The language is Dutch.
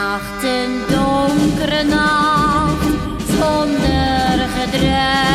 nacht een donkere nacht zonder gedrag.